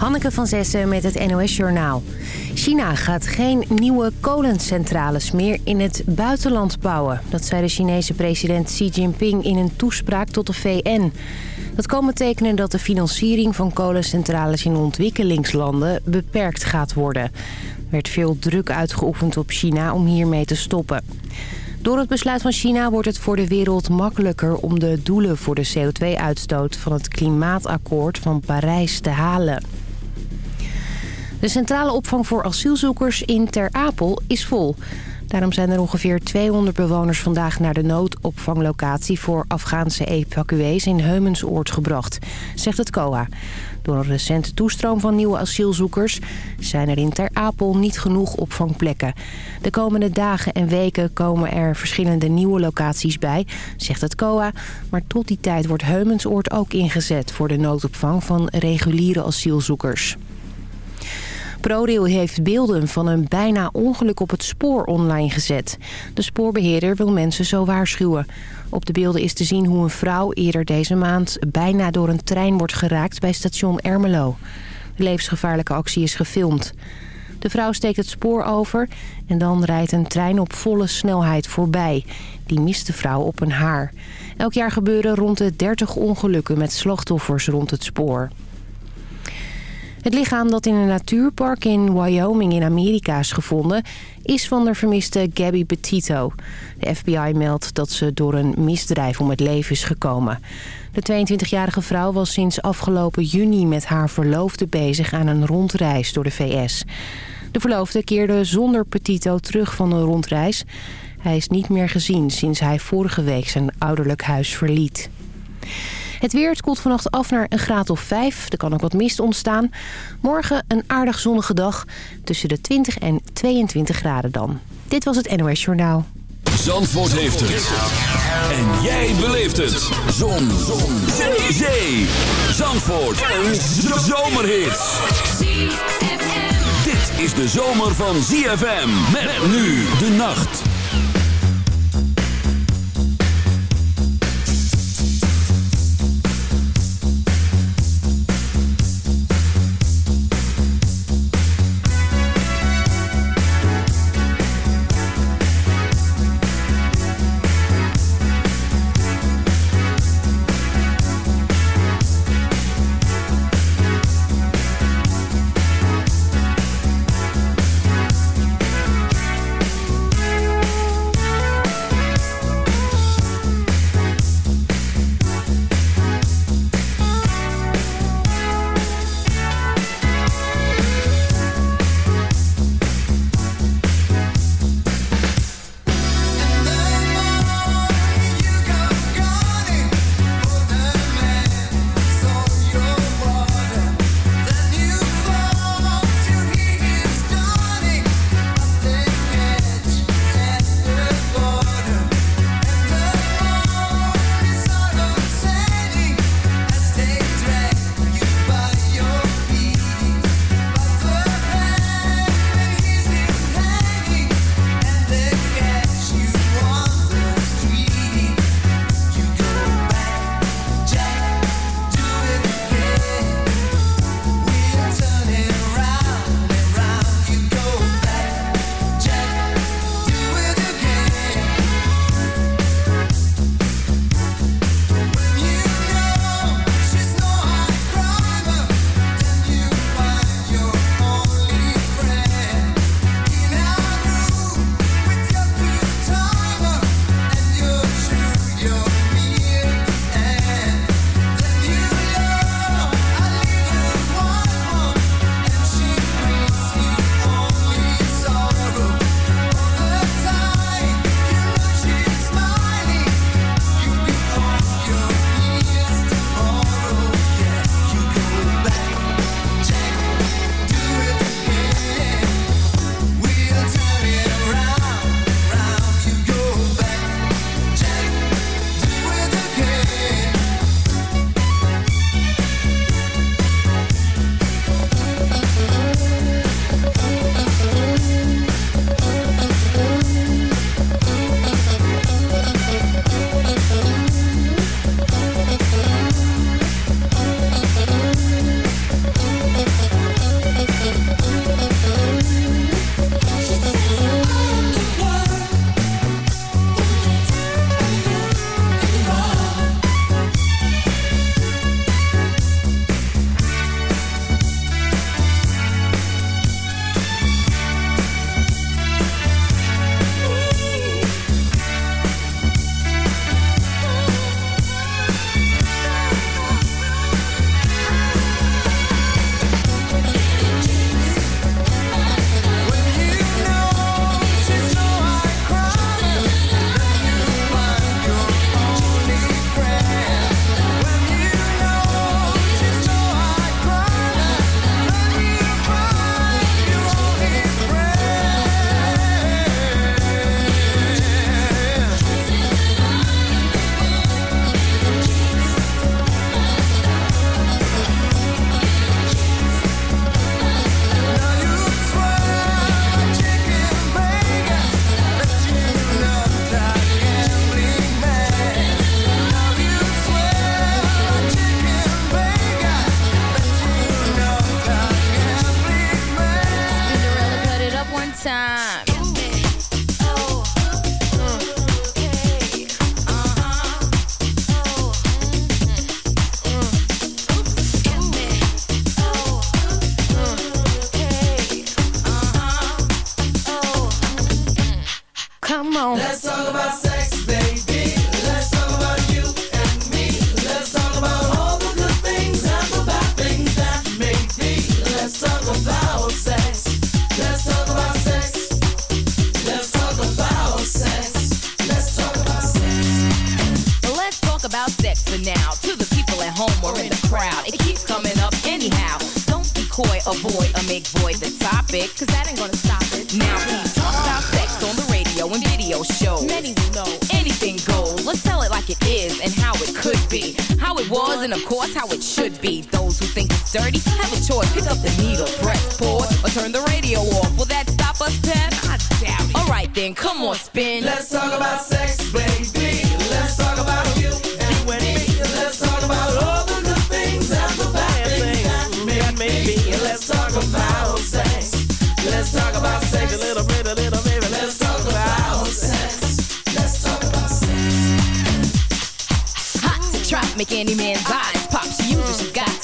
Hanneke van Zessen met het NOS-journaal. China gaat geen nieuwe kolencentrales meer in het buitenland bouwen. Dat zei de Chinese president Xi Jinping in een toespraak tot de VN. Dat kan betekenen dat de financiering van kolencentrales in ontwikkelingslanden beperkt gaat worden. Er werd veel druk uitgeoefend op China om hiermee te stoppen. Door het besluit van China wordt het voor de wereld makkelijker om de doelen voor de CO2-uitstoot van het klimaatakkoord van Parijs te halen. De centrale opvang voor asielzoekers in Ter Apel is vol. Daarom zijn er ongeveer 200 bewoners vandaag naar de noodopvanglocatie voor Afghaanse evacuees in Heumensoord gebracht, zegt het COA. Door een recente toestroom van nieuwe asielzoekers zijn er in Ter Apel niet genoeg opvangplekken. De komende dagen en weken komen er verschillende nieuwe locaties bij, zegt het COA. Maar tot die tijd wordt Heumensoord ook ingezet voor de noodopvang van reguliere asielzoekers. ProRail heeft beelden van een bijna ongeluk op het spoor online gezet. De spoorbeheerder wil mensen zo waarschuwen. Op de beelden is te zien hoe een vrouw eerder deze maand bijna door een trein wordt geraakt bij station Ermelo. De levensgevaarlijke actie is gefilmd. De vrouw steekt het spoor over en dan rijdt een trein op volle snelheid voorbij. Die mist de vrouw op een haar. Elk jaar gebeuren rond de 30 ongelukken met slachtoffers rond het spoor. Het lichaam dat in een natuurpark in Wyoming in Amerika is gevonden... is van de vermiste Gabby Petito. De FBI meldt dat ze door een misdrijf om het leven is gekomen. De 22-jarige vrouw was sinds afgelopen juni met haar verloofde bezig... aan een rondreis door de VS. De verloofde keerde zonder Petito terug van een rondreis. Hij is niet meer gezien sinds hij vorige week zijn ouderlijk huis verliet. Het weer het koelt vannacht af naar een graad of 5. Er kan ook wat mist ontstaan. Morgen een aardig zonnige dag. Tussen de 20 en 22 graden dan. Dit was het NOS Journaal. Zandvoort heeft het. En jij beleeft het. Zon. Zon. Zee. Zee. Zandvoort. Een zomerhit. Dit is de zomer van ZFM. Met nu de nacht.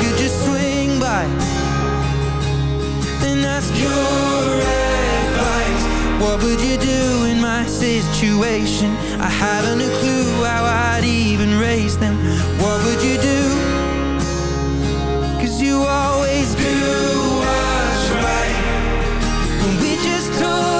Could just swing by And ask your advice What would you do in my situation? I haven't a clue how I'd even raise them What would you do? Cause you always do what's right and we just talk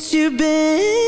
since you've been?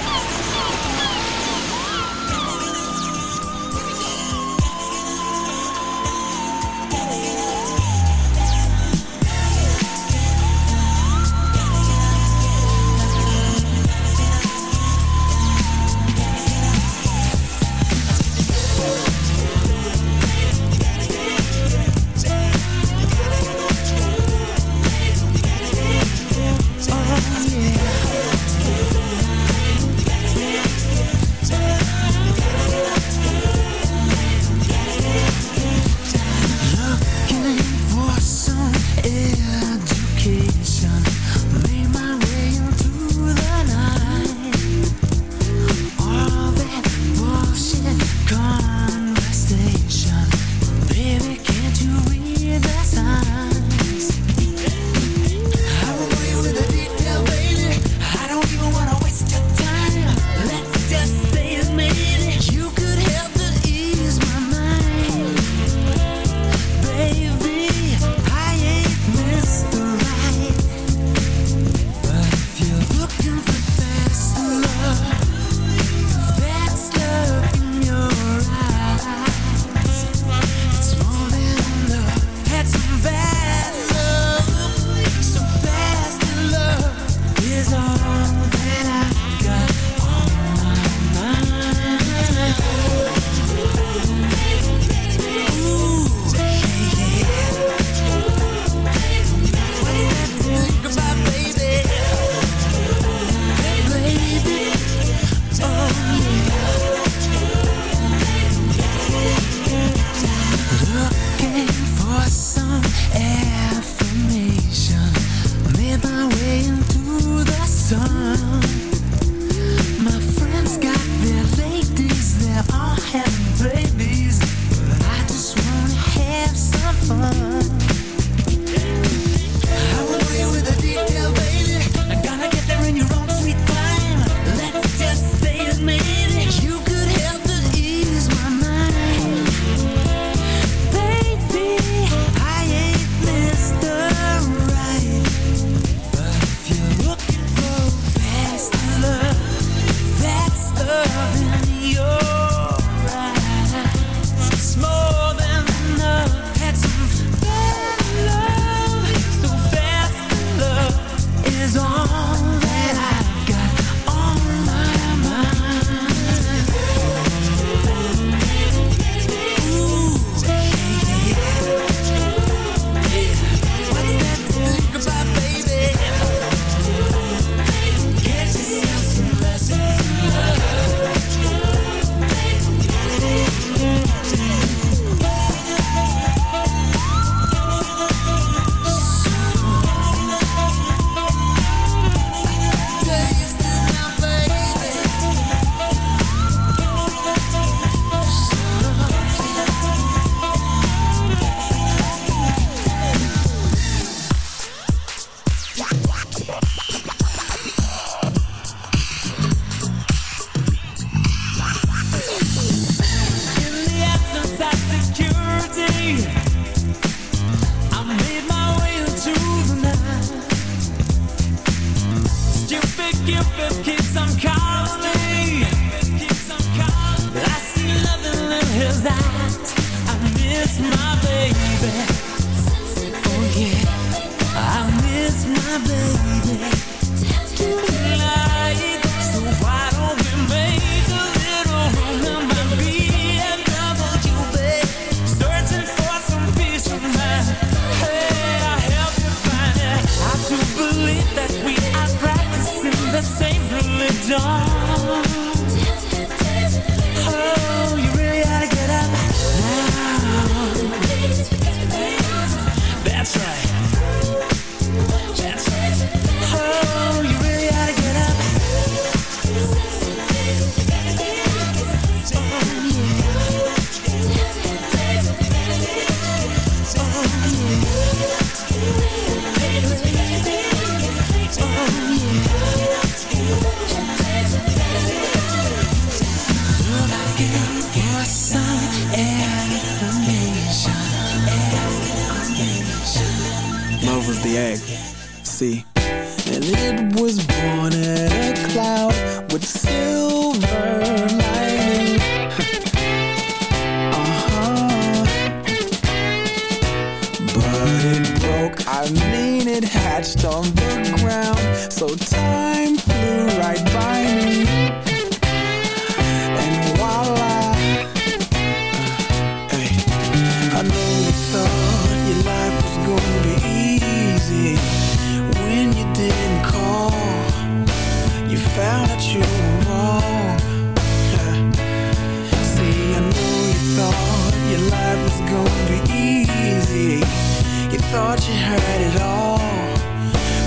thought you had it all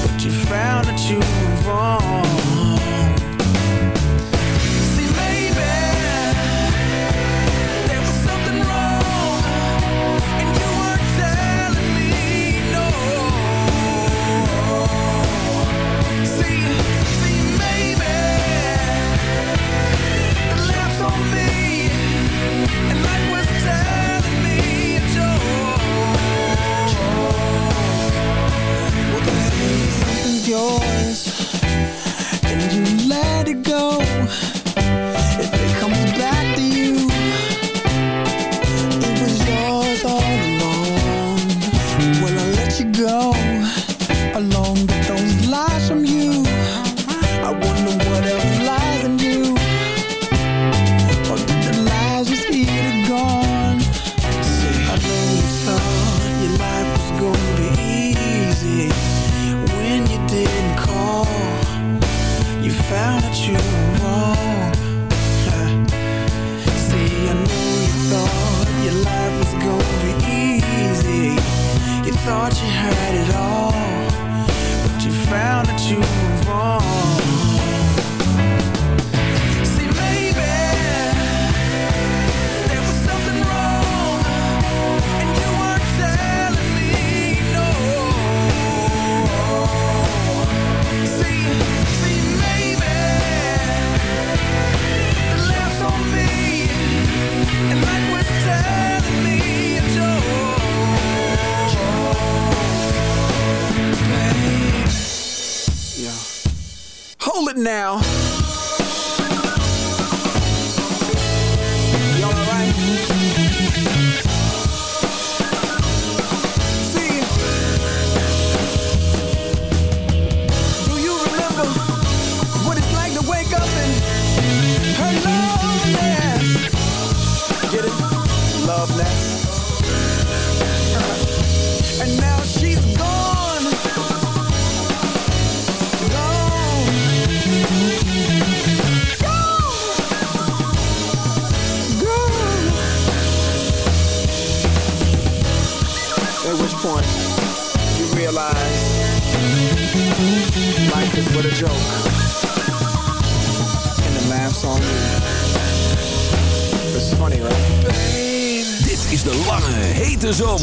But you found that you were wrong. See, maybe There was something wrong And you were telling me no. See, see, maybe laughs on me And life was yo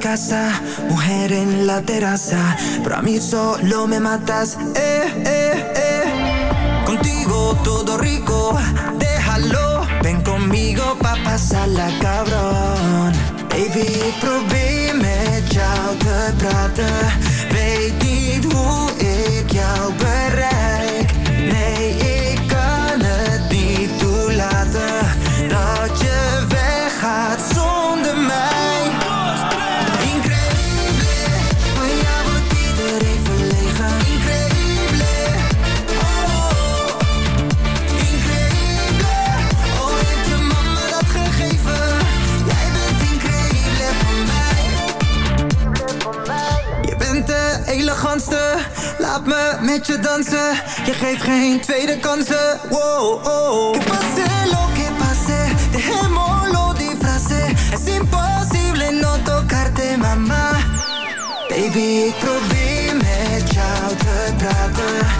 Casa, mujer en la terraza, pero a mí solo me matas, eh, eh, eh. Contigo todo rico, déjalo, ven conmigo pa' pasarla cabrón. Baby, probeer met jou te praten, weet niet hoe ik. Met je dansen. Je geeft geen tweede kansen. Wow, oh. Que pase lo que pase, dejémoslo disfrace. Es imposible no tocarte, mama. Baby, ik probeer met jou te praten.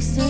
see